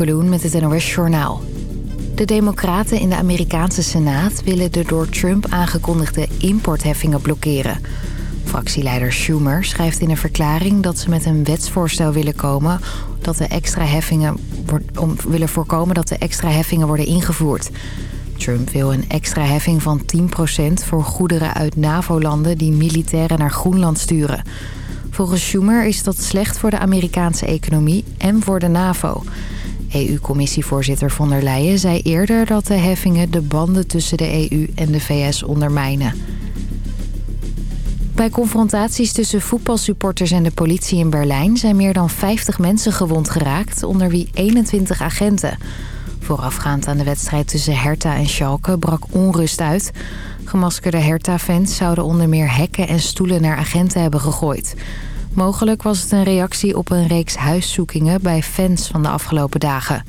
Met het NOS Journaal. De democraten in de Amerikaanse Senaat willen de door Trump aangekondigde importheffingen blokkeren. Fractieleider Schumer schrijft in een verklaring dat ze met een wetsvoorstel willen komen... Dat de extra heffingen, om willen voorkomen dat de extra heffingen worden ingevoerd. Trump wil een extra heffing van 10% voor goederen uit NAVO-landen die militairen naar Groenland sturen. Volgens Schumer is dat slecht voor de Amerikaanse economie en voor de NAVO. EU-commissievoorzitter von der Leyen zei eerder dat de heffingen de banden tussen de EU en de VS ondermijnen. Bij confrontaties tussen voetbalsupporters en de politie in Berlijn... zijn meer dan 50 mensen gewond geraakt, onder wie 21 agenten. Voorafgaand aan de wedstrijd tussen Hertha en Schalke brak onrust uit. Gemaskerde Hertha-fans zouden onder meer hekken en stoelen naar agenten hebben gegooid. Mogelijk was het een reactie op een reeks huiszoekingen bij fans van de afgelopen dagen.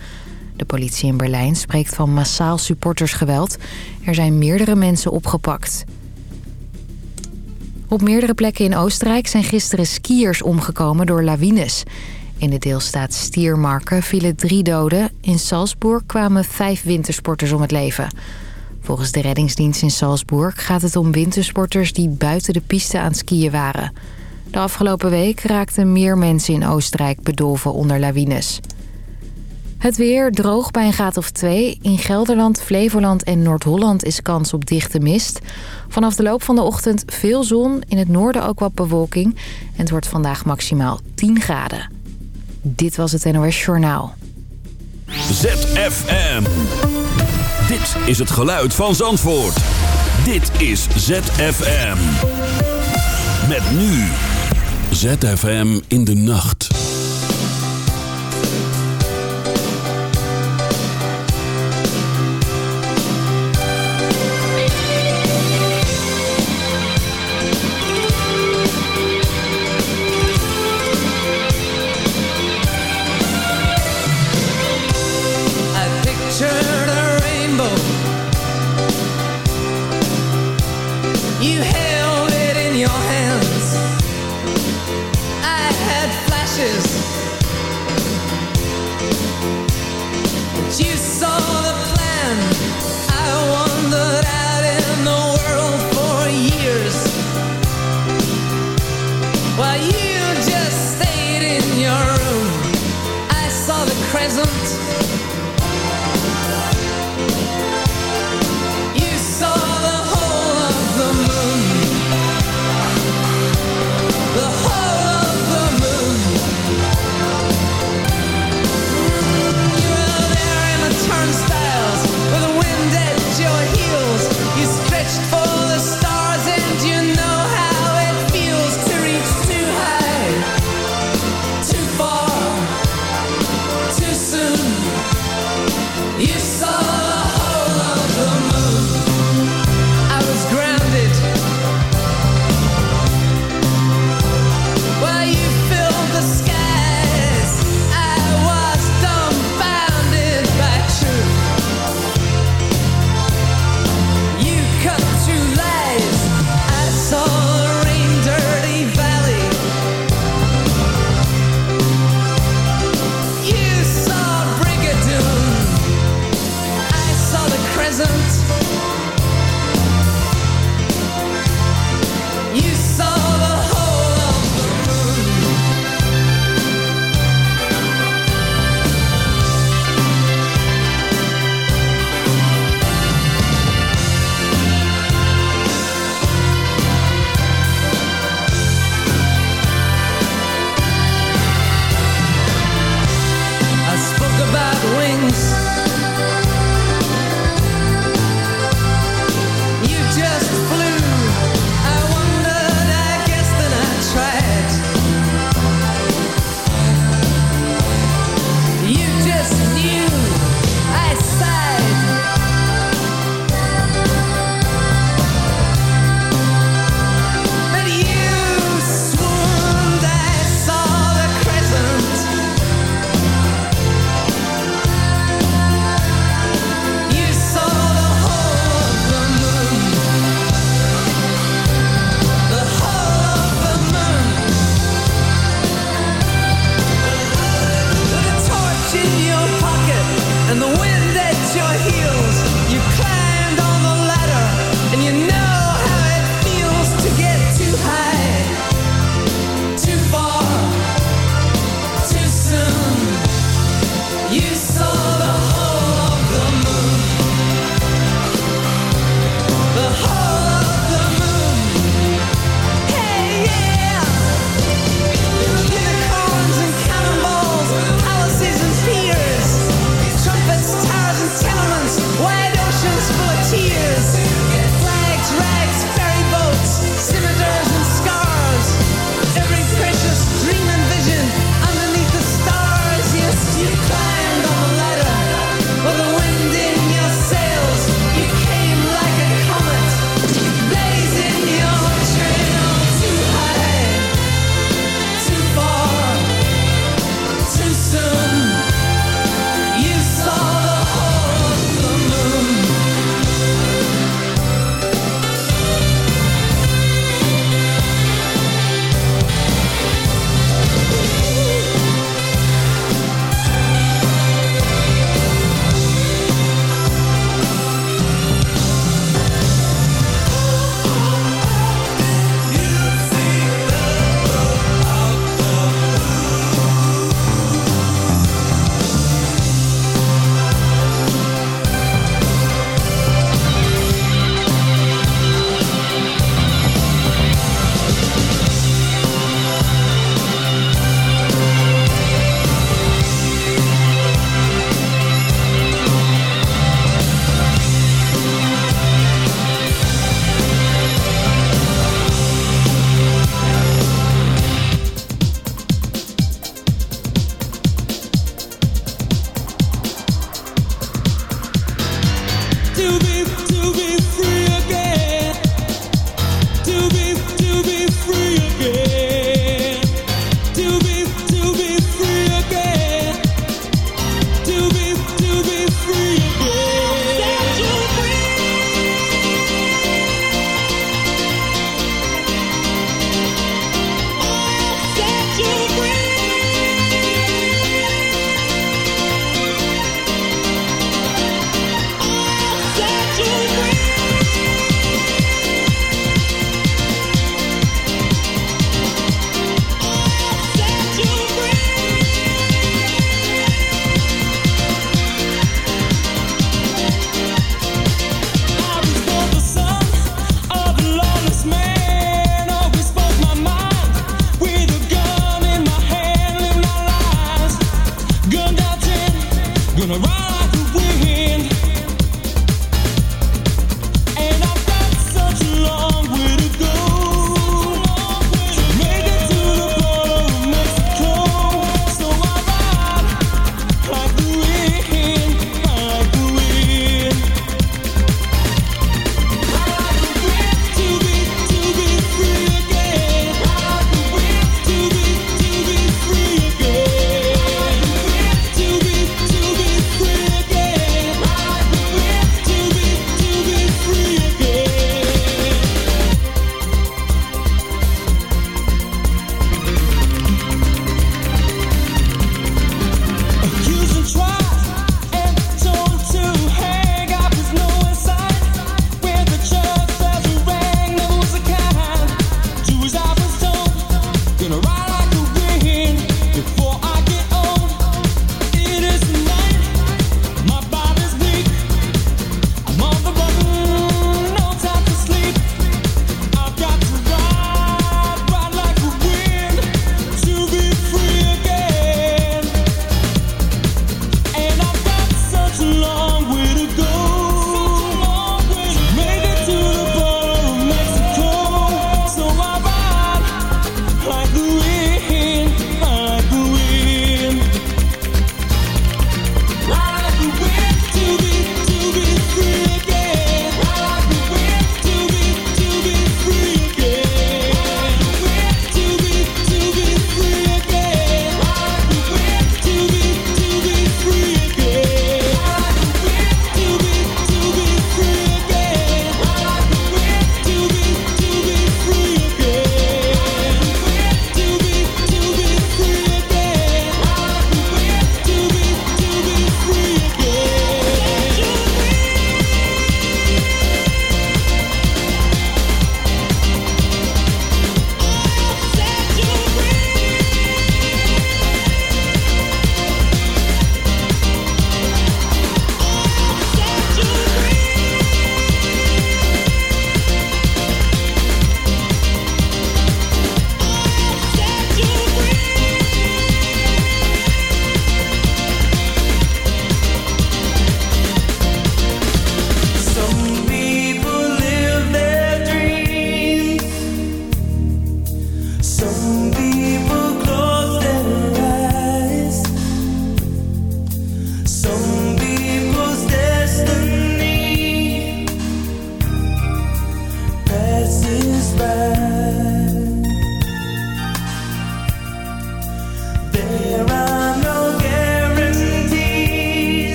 De politie in Berlijn spreekt van massaal supportersgeweld. Er zijn meerdere mensen opgepakt. Op meerdere plekken in Oostenrijk zijn gisteren skiers omgekomen door lawines. In de deelstaat Stiermarken vielen drie doden. In Salzburg kwamen vijf wintersporters om het leven. Volgens de reddingsdienst in Salzburg gaat het om wintersporters die buiten de piste aan het skiën waren. De afgelopen week raakten meer mensen in Oostenrijk bedolven onder lawines. Het weer droog bij een graad of twee. In Gelderland, Flevoland en Noord-Holland is kans op dichte mist. Vanaf de loop van de ochtend veel zon, in het noorden ook wat bewolking. En het wordt vandaag maximaal 10 graden. Dit was het NOS Journaal. ZFM. Dit is het geluid van Zandvoort. Dit is ZFM. Met nu. ZFM in de nacht.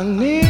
想你。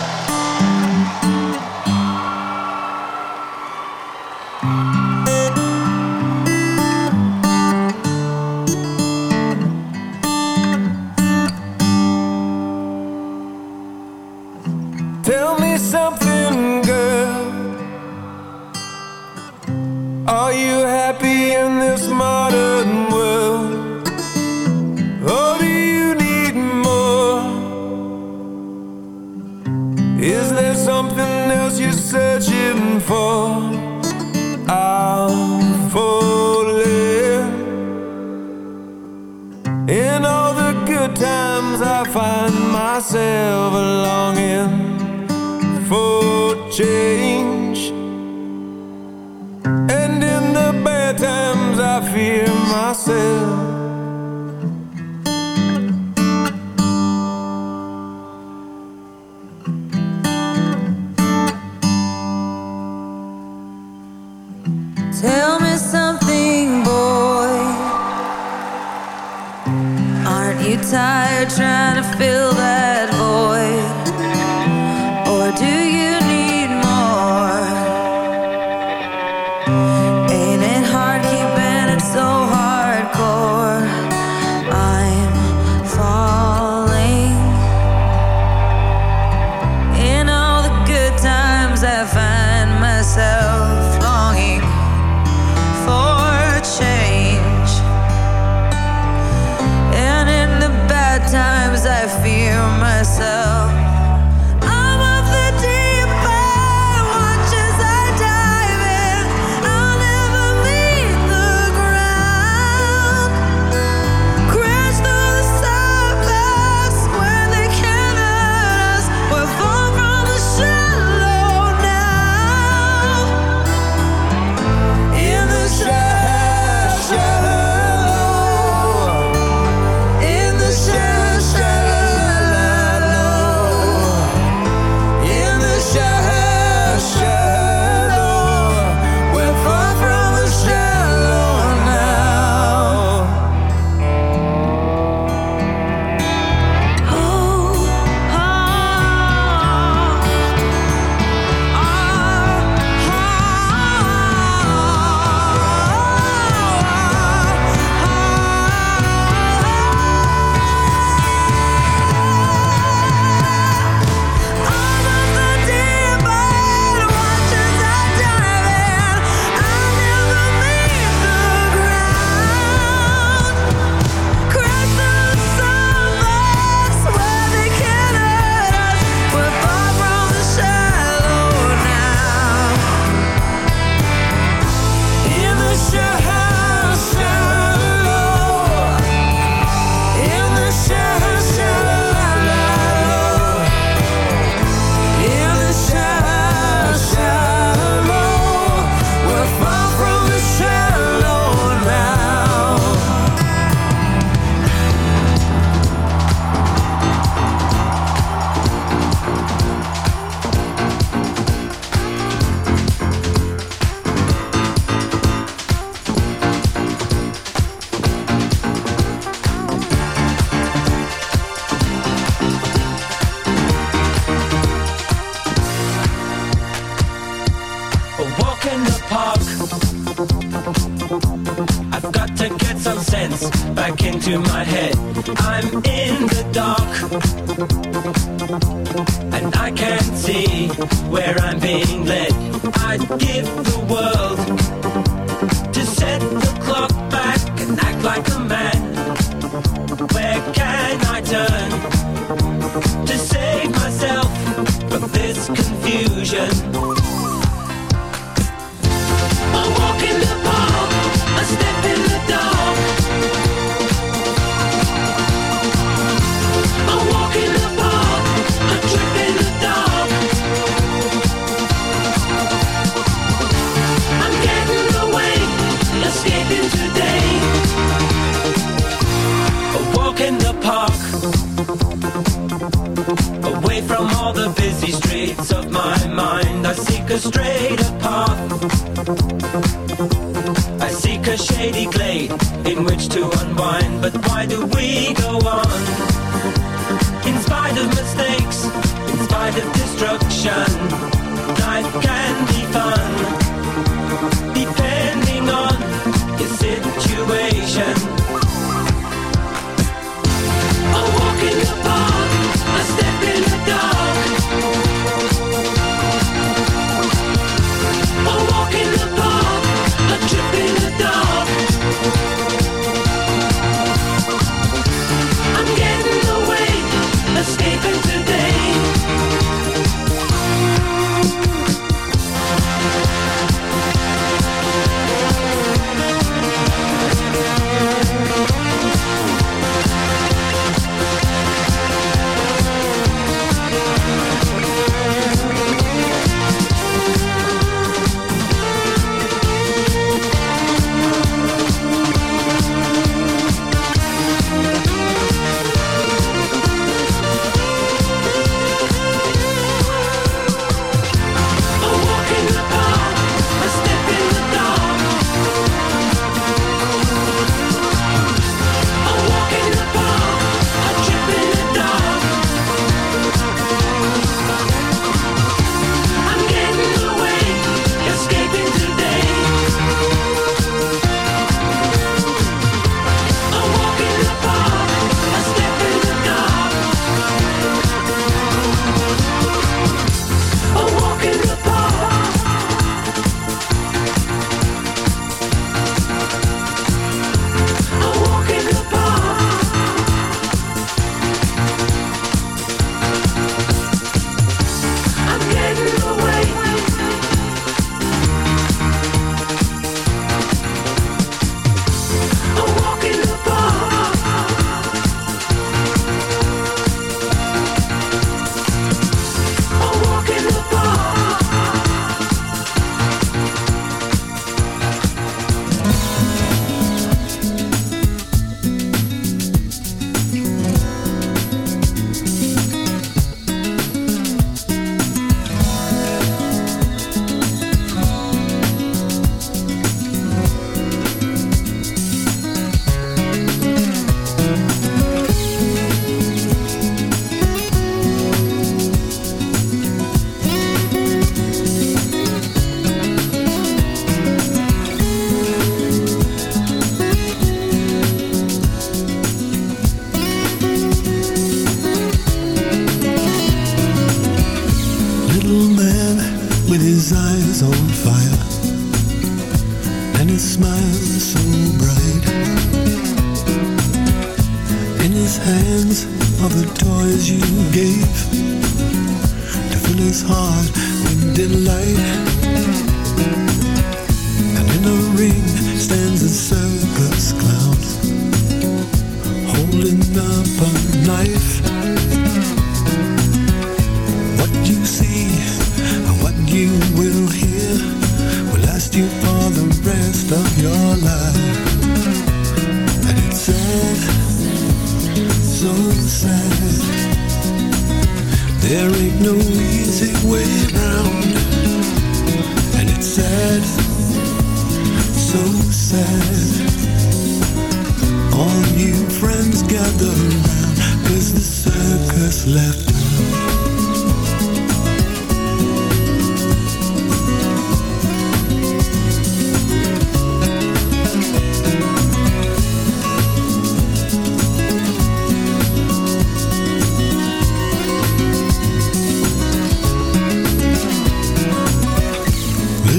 where I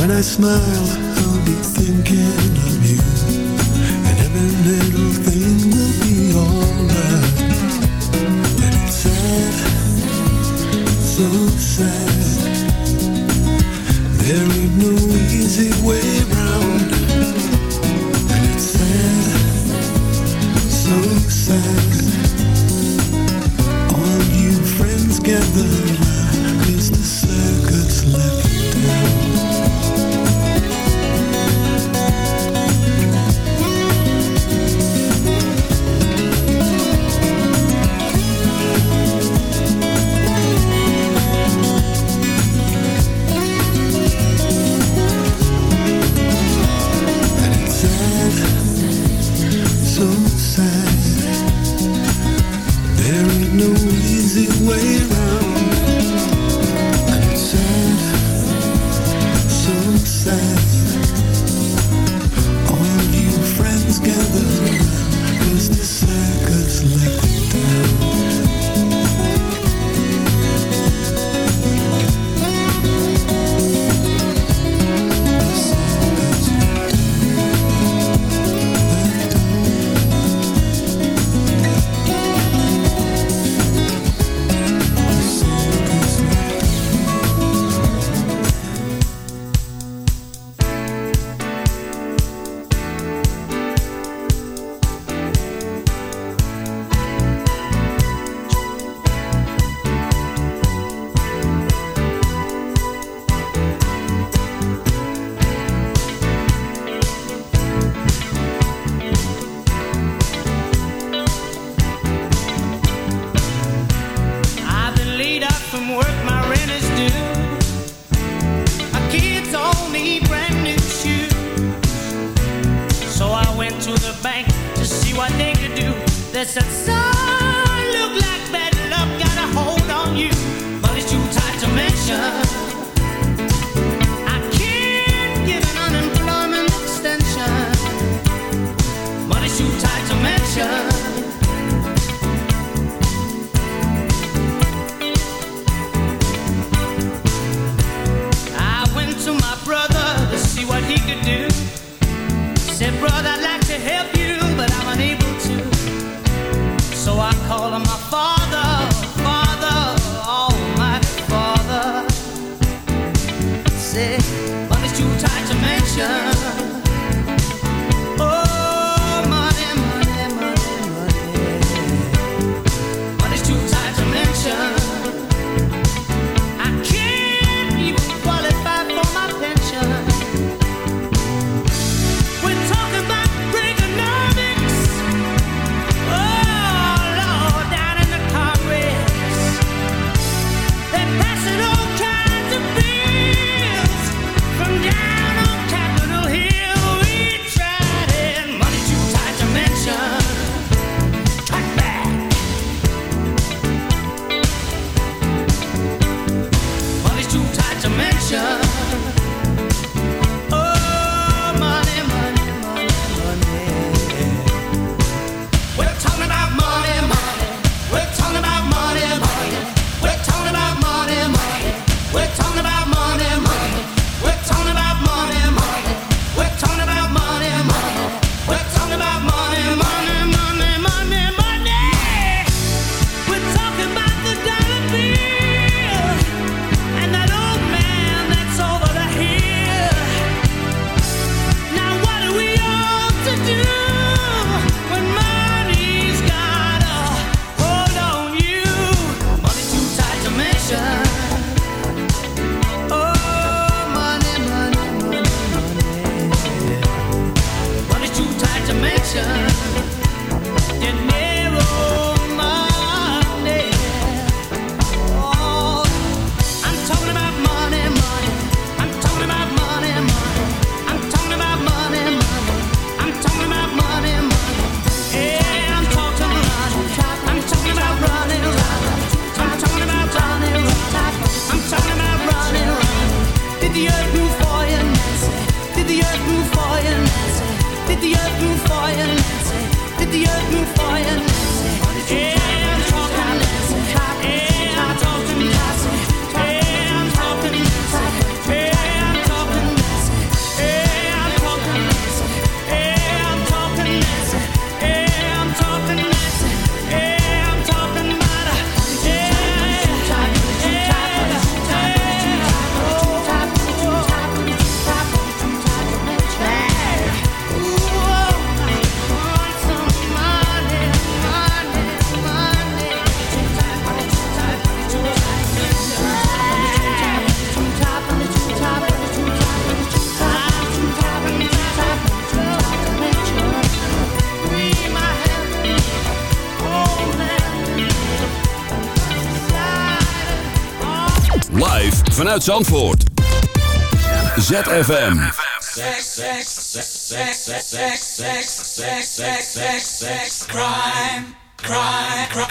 When I smile, I'll be thinking of you. And every little thing will be alright. And it's sad, so sad. There ain't no easy way vanuit Zandvoort. ZFM. Sex, sex, sex, sex, crime, crime, crime,